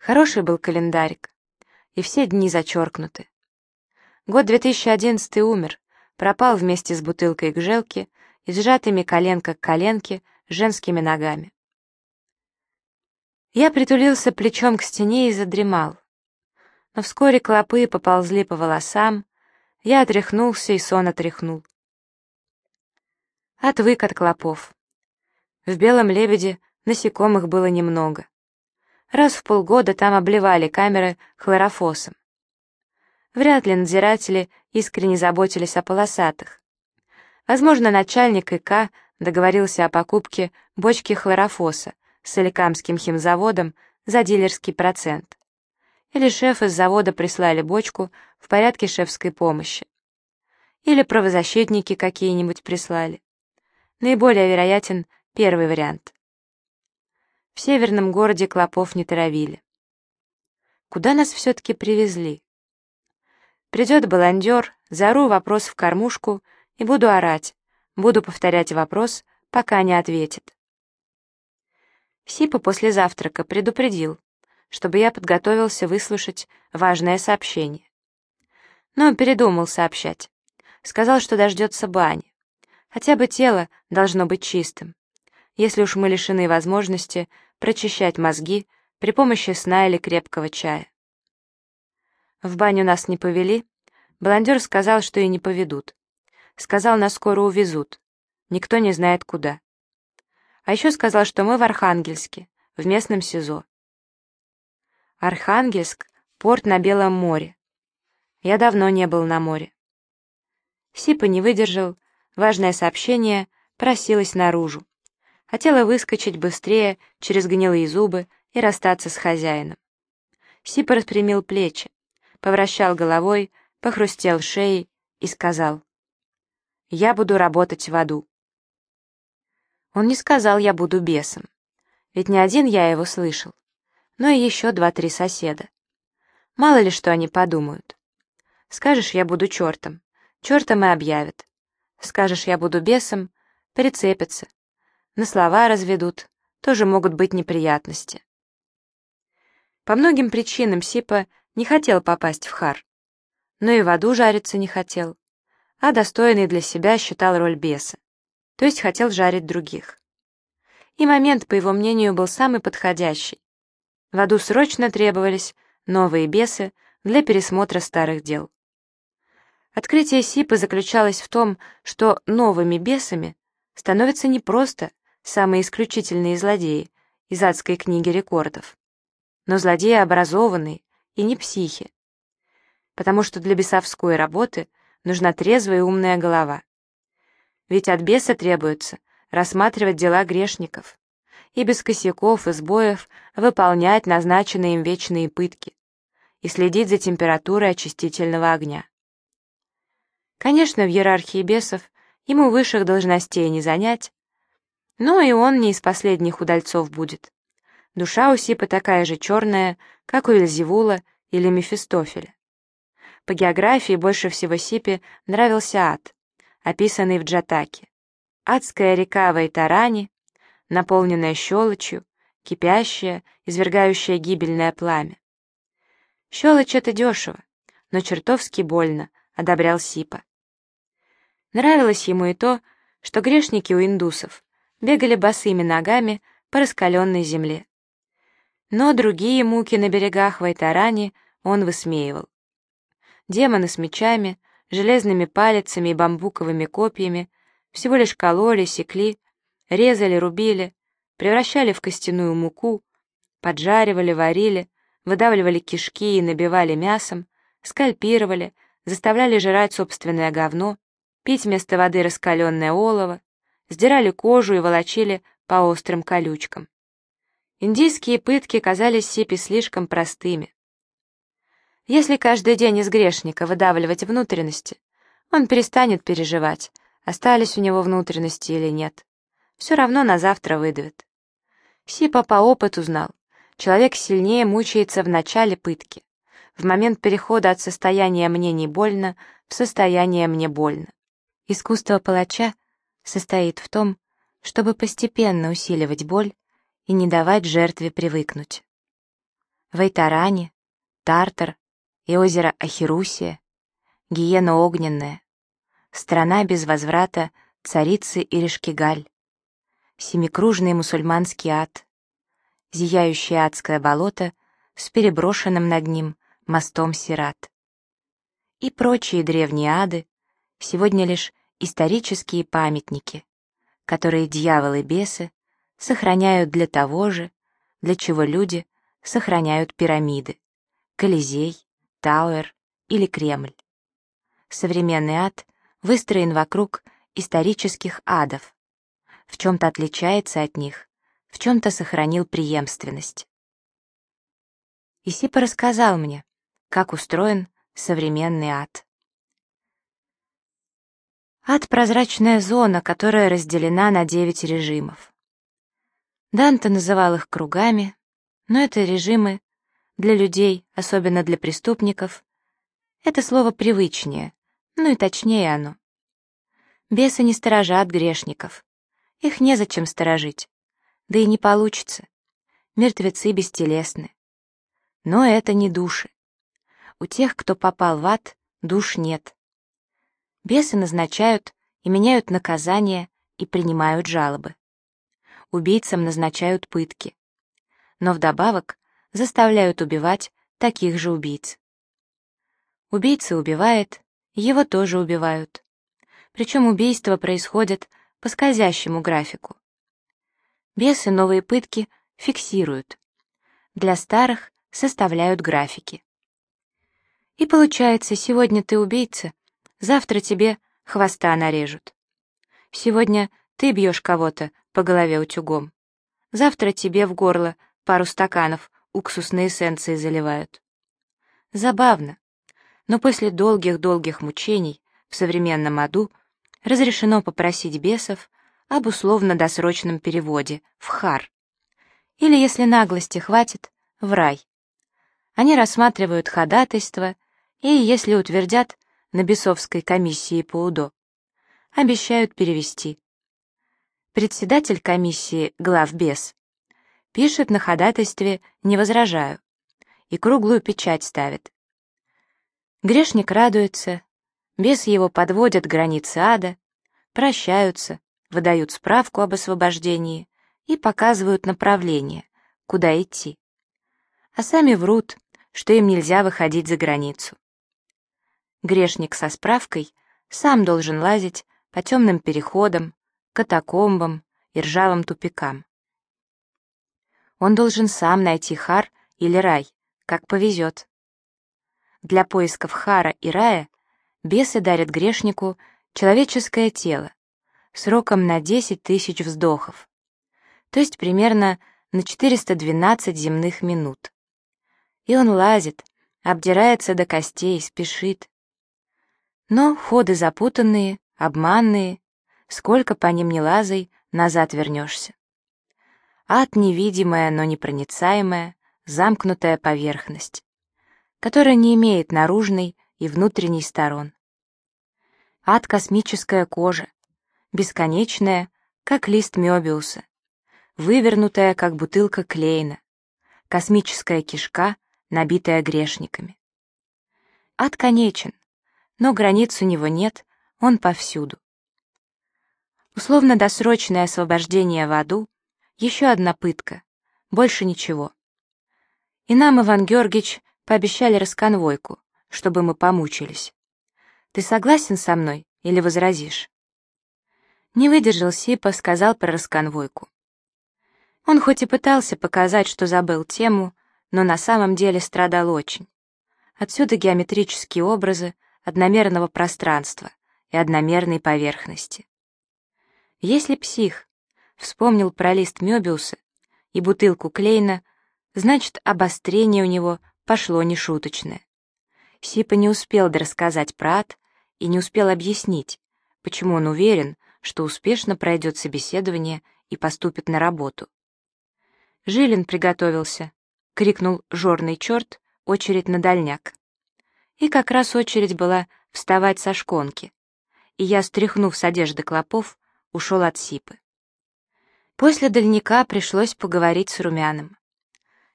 Хороший был календарик, и все дни зачеркнуты. Год 2011 умер, пропал вместе с бутылкой гжелки и сжатыми коленка к коленке женскими ногами. Я притулился плечом к стене и задремал. Но вскоре клопы поползли по волосам, я отряхнулся и сон отряхнул. Отвык от клопов. В «Белом лебеде» насекомых было немного. Раз в полгода там обливали камеры хлорофосом. Вряд ли надзиратели искренне заботились о полосатых. Возможно, начальник ИК договорился о покупке бочки хлорофоса с Соликамским химзаводом за дилерский процент. Или шеф из завода прислали бочку в порядке шефской помощи. Или правозащитники какие-нибудь прислали. Наиболее вероятен первый вариант. В северном городе клопов не травили. Куда нас все-таки привезли? Придет баландер, зару вопрос в кормушку и буду орать, буду повторять вопрос, пока не ответит. Сипа после завтрака предупредил, чтобы я подготовился выслушать важное сообщение. Но передумал сообщать. Сказал, что дождется бани. Хотя бы тело должно быть чистым если уж мы лишены возможности прочищать мозги при помощи сна или крепкого чая. В баню нас не повели, баландер сказал, что и не поведут. Сказал, нас скоро увезут. Никто не знает куда. А еще сказал, что мы в Архангельске, в местном СИЗО. Архангельск — порт на Белом море. Я давно не был на море. Сипа не выдержал, важное сообщение просилось наружу. Хотела выскочить быстрее через гнилые зубы и расстаться с хозяином. Сипа распрямил плечи, повращал головой, похрустел шеей и сказал, «Я буду работать в аду». Он не сказал «я буду бесом», ведь не один я его слышал, но и еще два-три соседа. Мало ли что они подумают. Скажешь, я буду чертом, чертом и объявят. Скажешь, я буду бесом, прицепятся, на слова разведут, тоже могут быть неприятности. По многим причинам Сипа не хотел попасть в Хар, но и в аду жариться не хотел, а достойный для себя считал роль беса, то есть хотел жарить других. И момент, по его мнению, был самый подходящий. В аду срочно требовались новые бесы для пересмотра старых дел. Открытие Сипы заключалось в том, что новыми бесами становятся не просто самые исключительные злодеи из адской книги рекордов. Но злодеи образованные и не психи. Потому что для бесовской работы нужна трезвая и умная голова. Ведь от беса требуется рассматривать дела грешников и без косяков и сбоев выполнять назначенные им вечные пытки и следить за температурой очистительного огня. Конечно, в иерархии бесов ему высших должностей не занять, но и он не из последних удальцов будет. Душа у Сипа такая же черная, как у Вельзевула или Мефистофеля. По географии больше всего Сипе нравился ад, описанный в Джатаке. Адская река Вайтарани, наполненная щелочью, кипящая, извергающая гибельное пламя. Щелочь — это дешево, но чертовски больно, одобрял Сипа. Нравилось ему и то, что грешники у индусов бегали босыми ногами по раскаленной земле. Но другие муки на берегах Вайтарани он высмеивал. Демоны с мечами, железными палицами и бамбуковыми копьями всего лишь кололи, секли, резали, рубили, превращали в костяную муку, поджаривали, варили, выдавливали кишки и набивали мясом, скальпировали, заставляли жрать собственное говно, пить вместо воды раскаленное олово, сдирали кожу и волочили по острым колючкам. Индийские пытки казались Сипи слишком простыми. Если каждый день из грешника выдавливать внутренности, он перестанет переживать, остались у него внутренности или нет. Все равно на завтра выдавит. Сипа по опыту знал, человек сильнее мучается в начале пытки, в момент перехода от состояния «мне не больно» в состояние «мне больно». Искусство палача состоит в том, чтобы постепенно усиливать боль и не давать жертве привыкнуть. Вайтарани, Тартар и озеро Ахирусия, гиена огненная, страна без возврата царицы Иришкигаль, семикружный мусульманский ад, зияющее адское болото с переброшенным над ним мостом Сират. И прочие древние ады, сегодня лишь исторические памятники, которые дьяволы и бесы сохраняют для того же, для чего люди сохраняют пирамиды, Колизей, Тауэр или Кремль. Современный ад выстроен вокруг исторических адов, в чем-то отличается от них, в чем-то сохранил преемственность. Исипа рассказал мне, как устроен современный ад. Ад — прозрачная зона, которая разделена на девять режимов. Данте называл их кругами, но это режимы для людей, особенно для преступников. Это слово привычнее, ну и точнее оно. Бесы не сторожат грешников. Их незачем сторожить. Да и не получится. Мертвецы бестелесны. Но это не души. У тех, кто попал в ад, душ нет. Бесы назначают и меняют наказания и принимают жалобы. Убийцам назначают пытки. Но вдобавок заставляют убивать таких же убийц. Убийца убивает, его тоже убивают. Причем убийства происходят по скользящему графику. Бесы новые пытки фиксируют. Для старых составляют графики. И получается, сегодня ты убийца, завтра тебе хвоста нарежут. Сегодня ты бьешь кого-то по голове утюгом. Завтра тебе в горло пару стаканов уксусной эссенции заливают. Забавно, но после долгих-долгих мучений в современном аду разрешено попросить бесов об условно-досрочном переводе в хар. Или, если наглости хватит, в рай. Они рассматривают ходатайство и, если утвердят на бесовской комиссии по УДО, обещают перевести. Председатель комиссии главбес пишет на ходатайстве «не возражаю» и круглую печать ставит. Грешник радуется, бес его подводят границы ада, прощаются, выдают справку об освобождении и показывают направление, куда идти. А сами врут, что им нельзя выходить за границу. Грешник со справкой сам должен лазить по темным переходам, катакомбам и ржавым тупикам. Он должен сам найти хар или рай, как повезет. Для поисков хара и рая бесы дарят грешнику человеческое тело сроком на 10 тысяч вздохов, то есть примерно на 412 земных минут. И он лазит, обдирается до костей, спешит. Но ходы запутанные, обманные, сколько по ним не лазай, назад вернешься. Ад невидимая, но непроницаемая, замкнутая поверхность, которая не имеет наружной и внутренней сторон. Ад космическая кожа, бесконечная, как лист Мёбиуса, вывернутая, как бутылка Клейна, космическая кишка, набитая грешниками. Ад конечен, но границ у него нет, он повсюду. Условно-досрочное освобождение в аду — еще одна пытка, больше ничего. И нам, Иван Георгиевич, пообещали расконвойку, чтобы мы помучились. Ты согласен со мной или возразишь? Не выдержал Сипа, сказал про расконвойку. Он хоть и пытался показать, что забыл тему, но на самом деле страдал очень. Отсюда геометрические образы одномерного пространства и одномерной поверхности. Если псих вспомнил про лист Мёбиуса и бутылку Клейна, значит, обострение у него пошло нешуточное. Сипа не успел дорассказать про ад и не успел объяснить, почему он уверен, что успешно пройдет собеседование и поступит на работу. Жилин приготовился, крикнул жорный черт, очередь на дальняк. И как раз очередь была вставать со шконки, и я, стряхнув с одежды клопов, ушел от Сипы. После дальника пришлось поговорить с Румяным.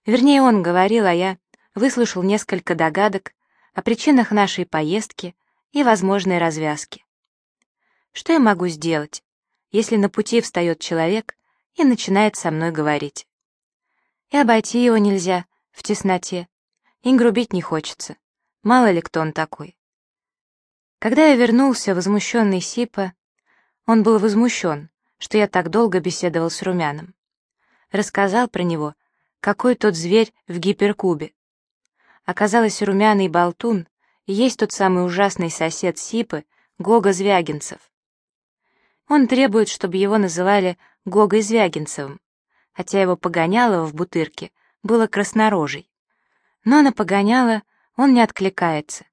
Вернее, он говорил, а я выслушал несколько догадок о причинах нашей поездки и возможной развязки. Что я могу сделать, если на пути встает человек и начинает со мной говорить? И обойти его нельзя в тесноте, и грубить не хочется, мало ли кто он такой. Когда я вернулся, возмущенный Сипа, он был возмущен, что я так долго беседовал с Румяном. Рассказал про него, какой тот зверь в гиперкубе. Оказалось, Румяный болтун и есть тот самый ужасный сосед Сипы, Гога Звягинцев. Он требует, чтобы его называли Гогой Звягинцевым, хотя его погоняло в бутырке было краснорожей. Но на погоняло он не откликается.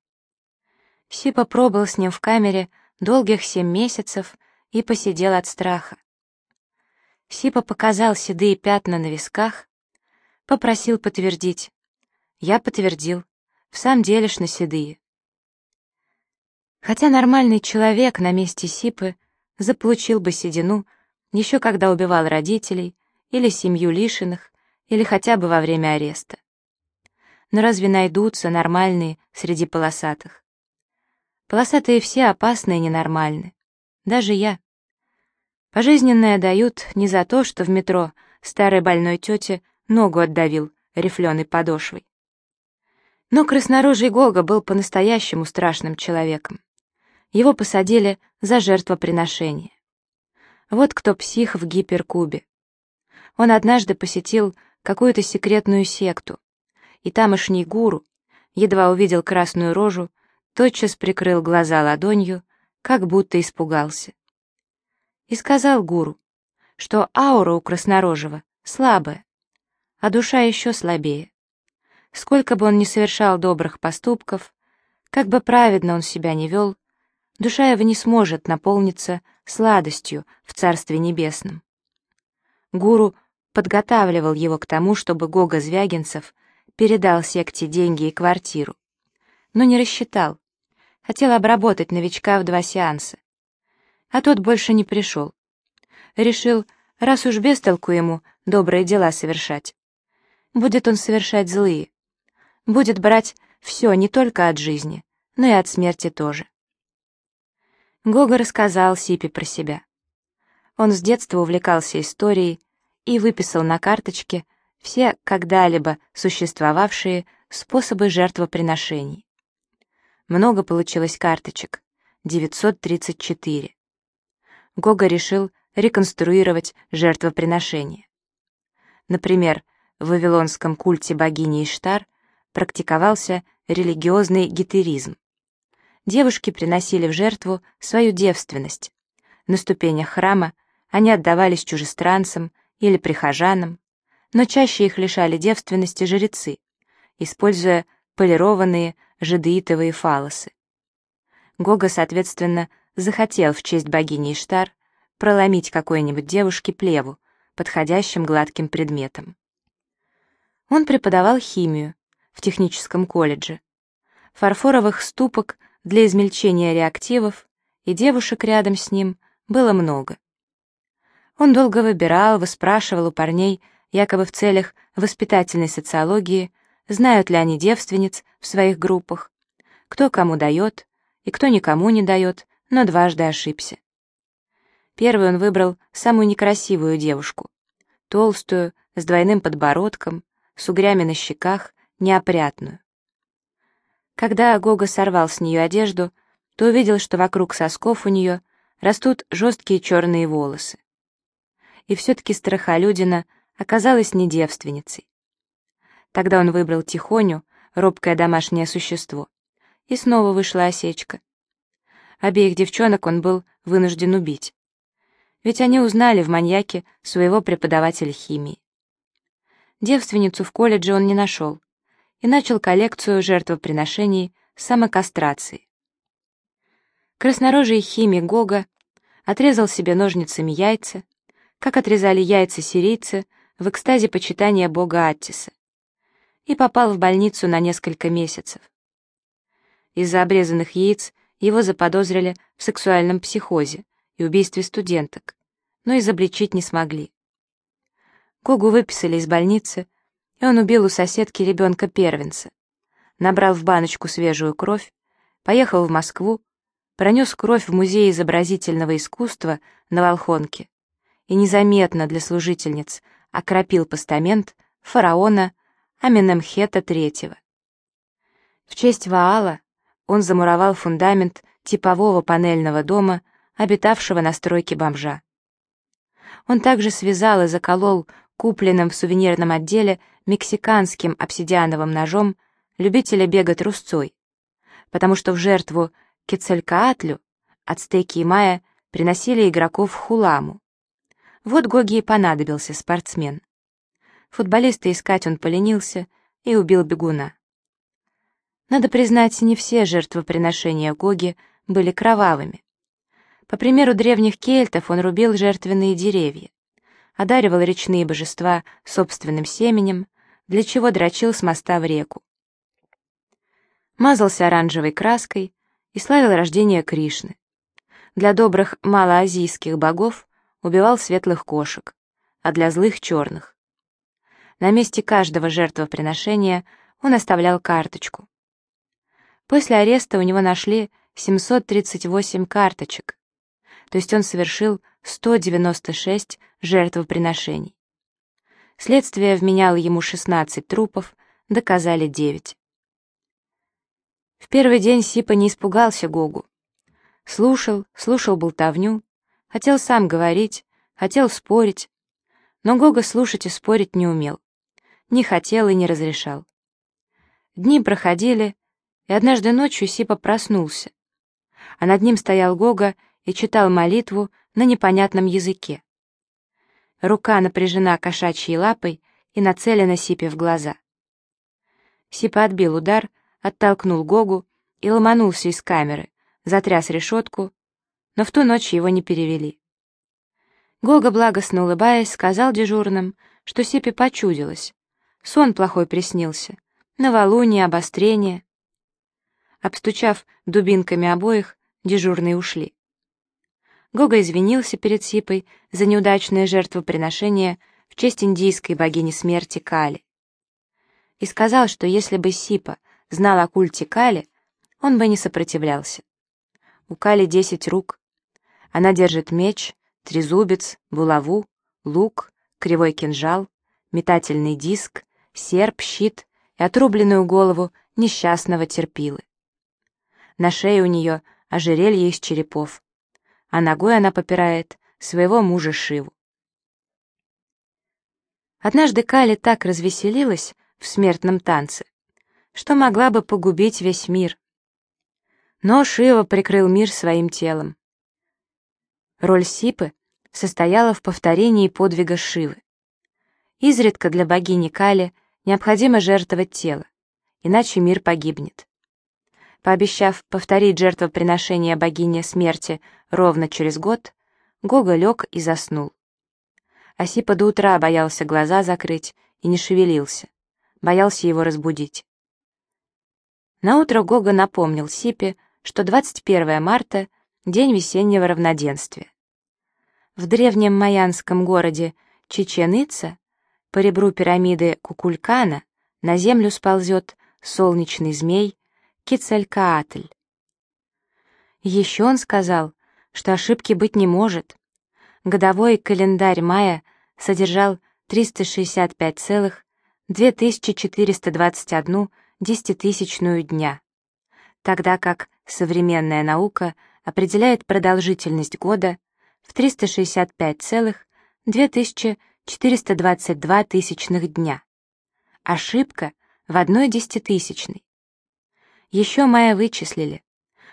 Сипа пробыл с ним в камере долгих семь месяцев и посидел от страха. Сипа показал седые пятна на висках, попросил подтвердить. Я подтвердил, в самом деле ж на седые. Хотя нормальный человек на месте Сипы заполучил бы седину еще когда убивал родителей или семью лишенных, или хотя бы во время ареста. Но разве найдутся нормальные среди полосатых? Полосатые все опасны и ненормальны. Даже я. Пожизненное дают не за то, что в метро старой больной тете ногу отдавил рифленой подошвой. Но краснорожий Гога был по-настоящему страшным человеком. Его посадили за жертвоприношение. Вот кто псих в гиперкубе. Он однажды посетил какую-то секретную секту, и тамошний гуру, едва увидел красную рожу, тотчас прикрыл глаза ладонью, как будто испугался. И сказал гуру, что аура у краснорожего слабая, а душа еще слабее. Сколько бы он ни совершал добрых поступков, как бы праведно он себя не вел, душа его не сможет наполниться сладостью в Царстве Небесном. Гуру подготавливал его к тому, чтобы Гога Звягинцев передал секте деньги и квартиру, но не рассчитал, Хотел обработать новичка в два сеанса. А тот больше не пришел. Решил, раз уж без толку ему добрые дела совершать. Будет он совершать злые. Будет брать все не только от жизни, но и от смерти тоже. Гога рассказал Сипе про себя. Он с детства увлекался историей и выписал на карточке все когда-либо существовавшие способы жертвоприношений. Много получилось карточек. 934. Гога решил реконструировать жертвоприношение. Например, в вавилонском культе богини Иштар практиковался религиозный гетеризм. Девушки приносили в жертву свою девственность. На ступенях храма они отдавались чужестранцам или прихожанам, но чаще их лишали девственности жрецы, используя полированные жадеитовые фалосы. Гога, соответственно, захотел в честь богини Иштар проломить какой-нибудь девушке плеву, подходящим гладким предметом. Он преподавал химию в техническом колледже. Фарфоровых ступок для измельчения реактивов и девушек рядом с ним было много. Он долго выбирал, выспрашивал у парней, якобы в целях воспитательной социологии, знают ли они девственниц в своих группах, кто кому дает и кто никому не дает, но дважды ошибся. Первый он выбрал самую некрасивую девушку, толстую, с двойным подбородком, с угрями на щеках, неопрятную. Когда Гога сорвал с нее одежду, то увидел, что вокруг сосков у нее растут жесткие черные волосы. И все-таки страхолюдина оказалась не девственницей. Тогда он выбрал Тихоню, робкое домашнее существо. И снова вышла осечка. Обеих девчонок он был вынужден убить. Ведь они узнали в маньяке своего преподавателя химии. Девственницу в колледже он не нашел и начал коллекцию жертвоприношений самокастрации. Краснорожий химик Гога отрезал себе ножницами яйца, как отрезали яйца сирийцы в экстазе почитания бога Аттиса и попал в больницу на несколько месяцев. Из-за обрезанных яиц его заподозрили в сексуальном психозе и убийстве студенток, но изобличить не смогли. Гогу выписали из больницы, и он убил у соседки ребенка-первенца. Набрал в баночку свежую кровь, поехал в Москву, пронес кровь в Музей изобразительного искусства на Волхонке и незаметно для служительниц окропил постамент фараона Аменемхета III. В честь Ваала он замуровал фундамент типового панельного дома, обитавшего на стройке бомжа. Он также связал и заколол купленным в сувенирном отделе мексиканским обсидиановым ножом любителя бега трусцой, потому что в жертву Кецалькаатлю ацтеки и майя приносили игроков хуламу. Вот Гоги и понадобился спортсмен. Футболиста искать он поленился и убил бегуна. Надо признать, не все жертвоприношения Гоги были кровавыми. По примеру древних кельтов он рубил жертвенные деревья, одаривал речные божества собственным семенем, для чего дрочил с моста в реку. Мазался оранжевой краской и славил рождение Кришны. Для добрых малоазийских богов убивал светлых кошек, а для злых — черных. На месте каждого жертвоприношения он оставлял карточку. После ареста у него нашли 738 карточек, то есть он совершил 196 жертвоприношений. Следствие вменяло ему 16 трупов, доказали 9. В первый день Сипа не испугался Гогу. Слушал, слушал болтовню, хотел сам говорить, хотел спорить, но Гога слушать и спорить не умел, не хотел и не разрешал. Дни проходили, и однажды ночью Сипа проснулся, а над ним стоял Гога и читал молитву на непонятном языке. Рука напряжена кошачьей лапой и нацелена Сипе в глаза. Сипа отбил удар, оттолкнул Гогу и ломанулся из камеры, затряс решетку, но в ту ночь его не перевели. Гога, благостно улыбаясь, сказал дежурным, что Сипе почудилось. Сон плохой приснился, новолуние, обострение. Обстучав дубинками обоих, дежурные ушли. Гога извинился перед Сипой за неудачное жертвоприношение в честь индийской богини смерти Кали. И сказал, что если бы Сипа знал о культе Кали, он бы не сопротивлялся. У Кали десять рук. Она держит меч, трезубец, булаву, лук, кривой кинжал, метательный диск, серп, щит и отрубленную голову несчастного терпилы. На шее у нее ожерелье из черепов, а ногой она попирает своего мужа Шиву. Однажды Кали так развеселилась в смертном танце, что могла бы погубить весь мир. Но Шива прикрыл мир своим телом. Роль Сипы состояла в повторении подвига Шивы. Изредка для богини Кали необходимо жертвовать тело, иначе мир погибнет. Пообещав повторить жертвоприношение богине смерти ровно через год, Гога лег и заснул. Осипа до утра боялся глаза закрыть и не шевелился, боялся его разбудить. Наутро Гога напомнил Сипе, что 21 марта — день весеннего равноденствия. В древнем майянском городе Чеченица, по ребру пирамиды Кукулькана, на землю сползет солнечный змей Кицалькаатль. Еще он сказал, что ошибки быть не может. Годовой календарь мая содержал 365,2421 десятитысячную дня, тогда как современная наука определяет продолжительность года в 365,2422 тысячных дня. Ошибка в одной десятитысячной. Еще Майя вычислили,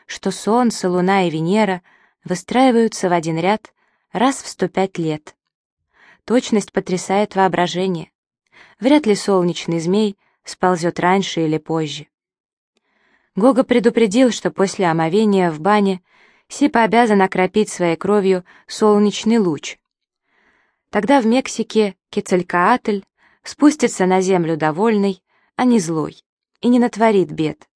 что Солнце, Луна и Венера выстраиваются в один ряд раз в 105 лет. Точность потрясает воображение. Вряд ли солнечный змей сползет раньше или позже. Гога предупредил, что после омовения в бане Сипа обязан окропить своей кровью солнечный луч. Тогда в Мексике Кецалькаатль спустится на землю довольный, а не злой, и не натворит бед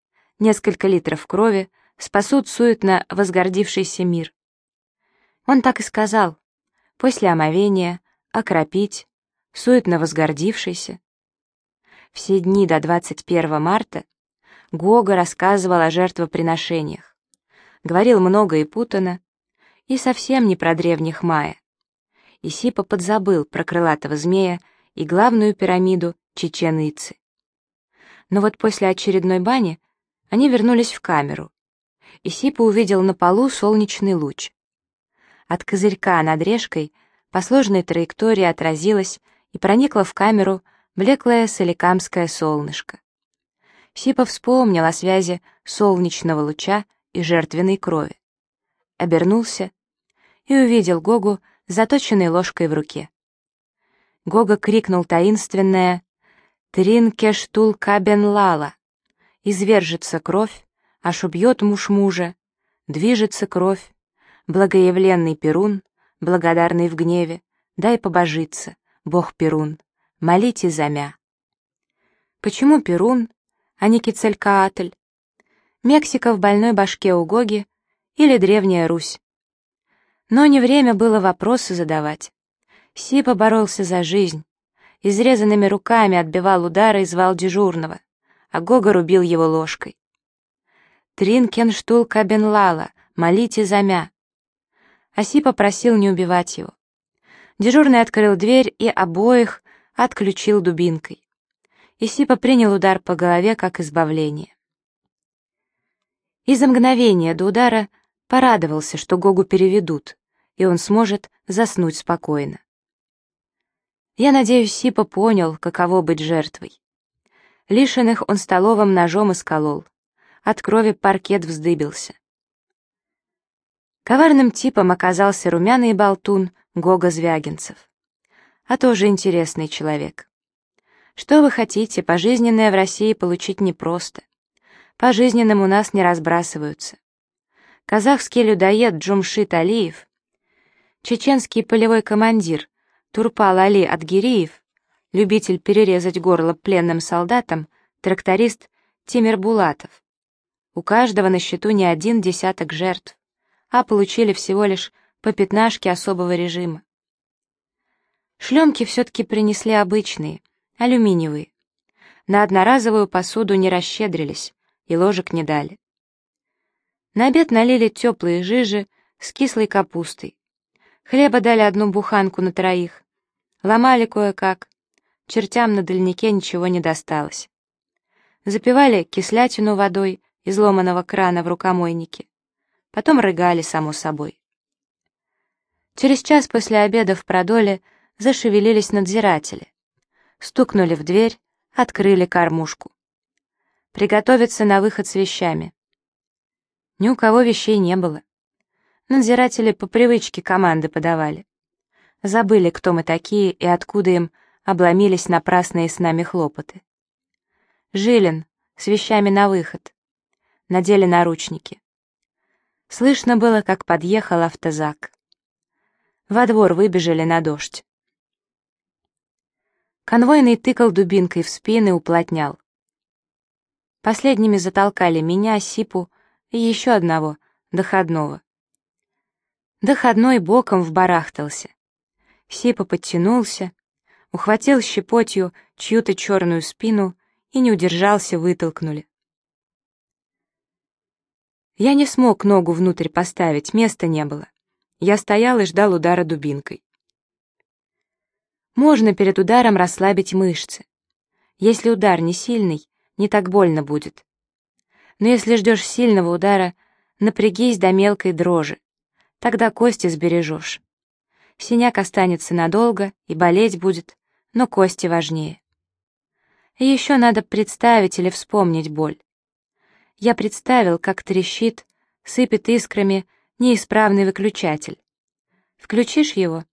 несколько литров крови спасут суетно возгордившийся мир. Он так и сказал, после омовения, окропить, суетно возгордившийся. все дни до 21 марта, Гога рассказывал о жертвоприношениях, говорил много и путано, и совсем не про древних майя. Исипа подзабыл про крылатого змея и главную пирамиду Чечен-Ицы. Но вот после очередной бани они вернулись в камеру. Исипа увидел на полу солнечный луч. От козырька над решкой по сложной траектории отразилось и проникло в камеру блеклое соликамское солнышко. Сипа вспомнил о связи солнечного луча и жертвенной крови. Обернулся и увидел Гогу заточенной ложкой в руке. Гога крикнул таинственное «Тринкештул кабен лала!» Извержется кровь, аж убьет муж мужа, движется кровь, благоявленный Перун, благодарный в гневе, дай побожиться, бог Перун, молите замя. Почему Перун, а не Кицелькаатль? Мексика в больной башке у Гоги или Древняя Русь? Но не время было вопросы задавать. Сипа боролся за жизнь. Изрезанными руками отбивал удары и звал дежурного, а Гога рубил его ложкой. «Тринкенштул кабенлала, молите замя!» Асипа просил не убивать его. Дежурный открыл дверь и обоих отключил дубинкой. Исипа принял удар по голове как избавление. Из-за мгновения до удара порадовался, что Гогу переведут, и он сможет заснуть спокойно. Я надеюсь, Сипа понял, каково быть жертвой. Лишенных он столовым ножом исколол. От крови паркет вздыбился. Коварным типом оказался румяный болтун Гога Звягинцев. А тоже интересный человек. Что вы хотите, пожизненное в России получить непросто. Пожизненным у нас не разбрасываются. Казахский людоед Джумшит Алиев, чеченский полевой командир Турпал Али Адгириев, любитель перерезать горло пленным солдатам, тракторист Тимир Булатов. У каждого на счету не один десяток жертв а получили всего лишь по пятнашке особого режима. Шлемки все-таки принесли обычные, алюминиевые. На одноразовую посуду не расщедрились и ложек не дали. На обед налили теплые жижи с кислой капустой. Хлеба дали одну буханку на троих. Ломали кое-как. Чертям на дальнике ничего не досталось. Запивали кислятину водой из ломаного крана в рукомойнике. Потом рыгали, само собой. Через час после обеда в продоле зашевелились надзиратели. Стукнули в дверь, открыли кормушку. Приготовиться на выход с вещами. Ни у кого вещей не было. Надзиратели по привычке команды подавали. Забыли, кто мы такие и откуда им обломились напрасные с нами хлопоты. Жилин, с вещами на выход. Надели наручники. Слышно было, как подъехал автозак. Во двор выбежали на дождь. Конвойный тыкал дубинкой в спины, уплотнял. Последними затолкали меня, Сипу и еще одного, доходного. Доходной боком вбарахтался. Сипа подтянулся, ухватил щепотью чью-то черную спину и не удержался, вытолкнули. Я не смог ногу внутрь поставить, места не было. Я стоял и ждал удара дубинкой. Можно перед ударом расслабить мышцы. Если удар не сильный, не так больно будет. Но если ждешь сильного удара, напрягись до мелкой дрожи. Тогда кости сбережешь. Синяк останется надолго и болеть будет, но кости важнее. Еще надо представить или вспомнить боль я представил, как трещит, сыпет искрами неисправный выключатель. Включишь его,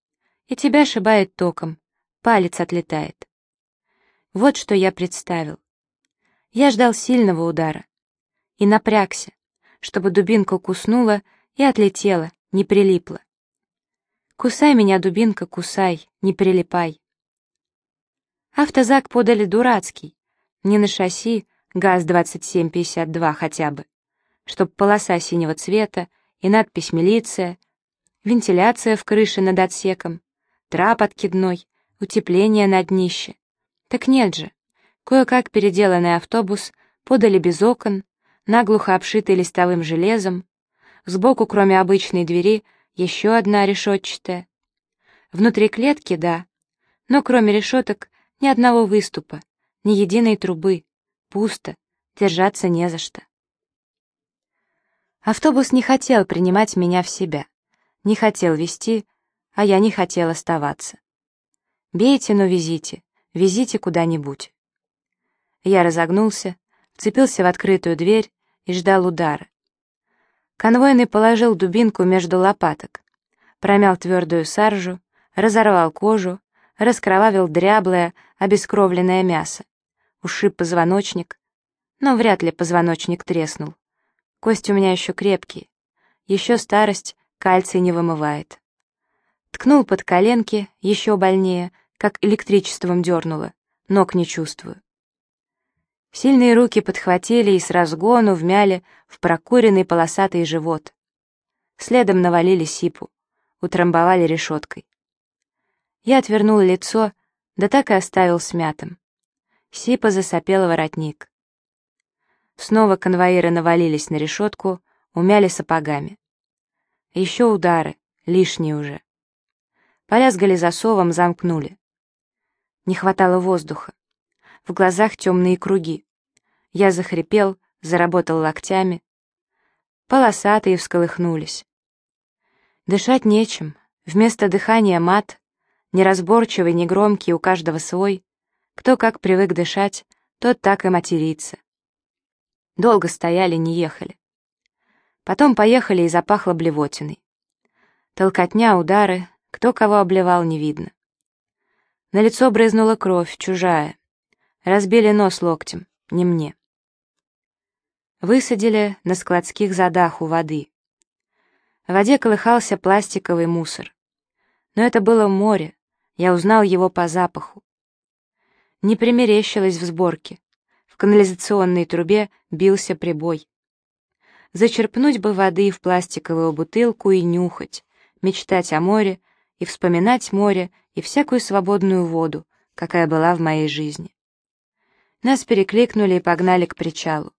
и тебя шибает током, палец отлетает. Вот что я представил. Я ждал сильного удара и напрягся, чтобы дубинка куснула и отлетела, не прилипла. Кусай меня, дубинка, кусай, не прилипай. Автозак подали дурацкий, не на шасси, ГАЗ-2752 хотя бы, чтоб полоса синего цвета и надпись «Милиция», вентиляция в крыше над отсеком, трап откидной, утепление на днище. Так нет же, Кое-как переделанный автобус подали без окон, наглухо обшитый листовым железом, сбоку, кроме обычной двери, еще одна решетчатая. Внутри клетки, да, но кроме решеток ни одного выступа, ни единой трубы, пусто, держаться не за что. Автобус не хотел принимать меня в себя, не хотел везти, а я не хотел оставаться. Бейте, но везите, везите куда-нибудь. Я разогнулся, вцепился в открытую дверь и ждал удара. Конвойный положил дубинку между лопаток, промял твердую саржу, разорвал кожу, раскровавил дряблое, обескровленное мясо, ушиб позвоночник, но вряд ли позвоночник треснул. Кости у меня еще крепкие, еще старость кальций не вымывает. Ткнул под коленки, еще больнее, как электричеством дернуло, ног не чувствую. Сильные руки подхватили и с разгону вмяли в прокуренный полосатый живот. Следом навалили сипу, утрамбовали решеткой. Я отвернул лицо, да так и оставил смятым. Сипа засопела воротник. Снова конвоиры навалились на решетку, умяли сапогами. Еще удары, лишние уже. Полязгали засовом, замкнули. Не хватало воздуха. В глазах темные круги. Я захрипел, заработал локтями. Полосатые всколыхнулись. Дышать нечем. Вместо дыхания мат, неразборчивый, негромкий, у каждого свой. Кто как привык дышать, тот так и матерится. Долго стояли, не ехали. Потом поехали и запахло блевотиной. Толкотня, удары, кто кого обливал, не видно. На лицо брызнула кровь, чужая. Разбили нос локтем, не мне. Высадили на складских задах у воды. В воде колыхался пластиковый мусор. Но это было море, я узнал его по запаху. Не примерещилось в сборке. В канализационной трубе бился прибой. Зачерпнуть бы воды в пластиковую бутылку и нюхать, мечтать о море и вспоминать море и всякую свободную воду, какая была в моей жизни. Нас перекликнули и погнали к причалу.